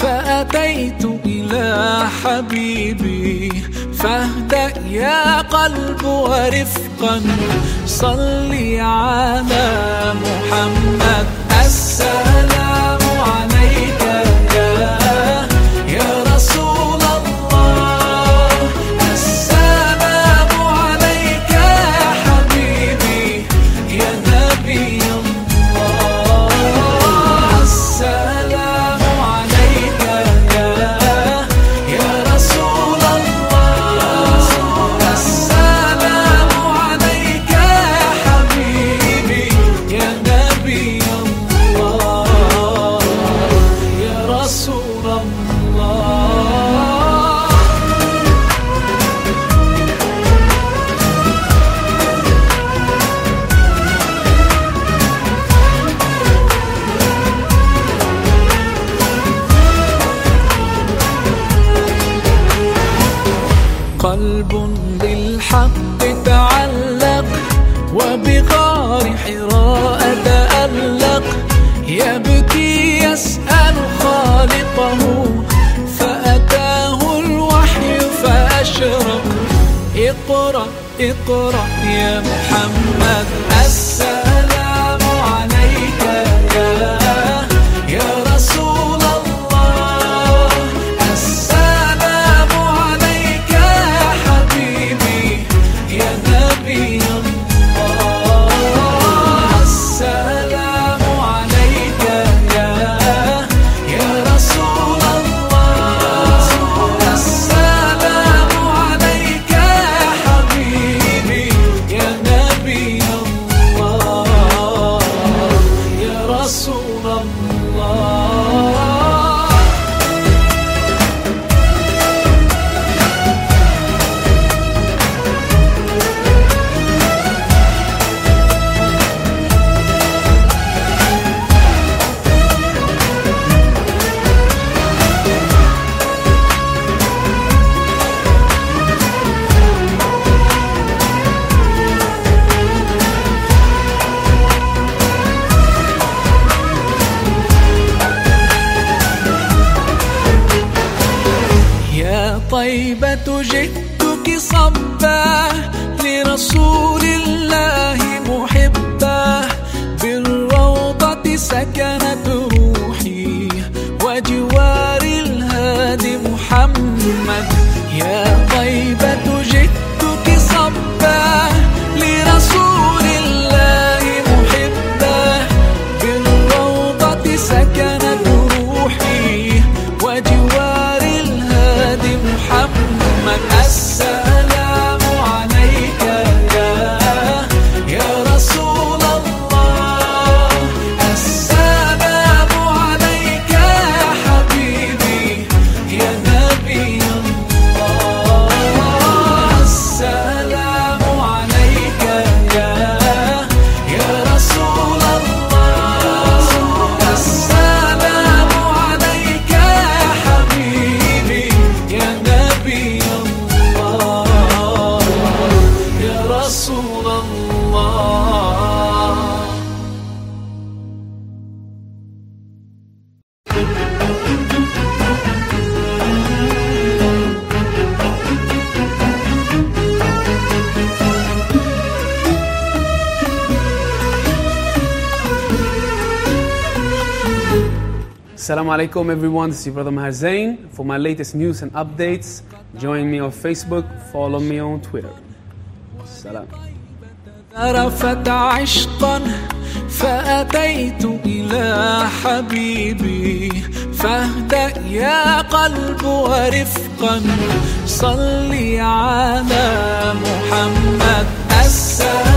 فأتيت إلى حبيبي فاهدأ يا قلب ورفقا صلي على محمد. السلام الله يا رسول الله. قلب بالحق تعلق وبغار يسأل خالقه فأتاه الوحي فأشرق اقرأ اقرأ يا محمد السلام يا جئتك صبا لرسول الله محبا. بالروضة سكنت روحي وجوار الهادي محمد. يا Assalamu alaikum everyone, this is your brother Maher Zain. For my latest news and updates, join me on Facebook, follow me on Twitter. Salam. ذرفت عشقا فأتيت إلى حبيبي فاهدأ يا قلب ورفقا صلي على محمد السلام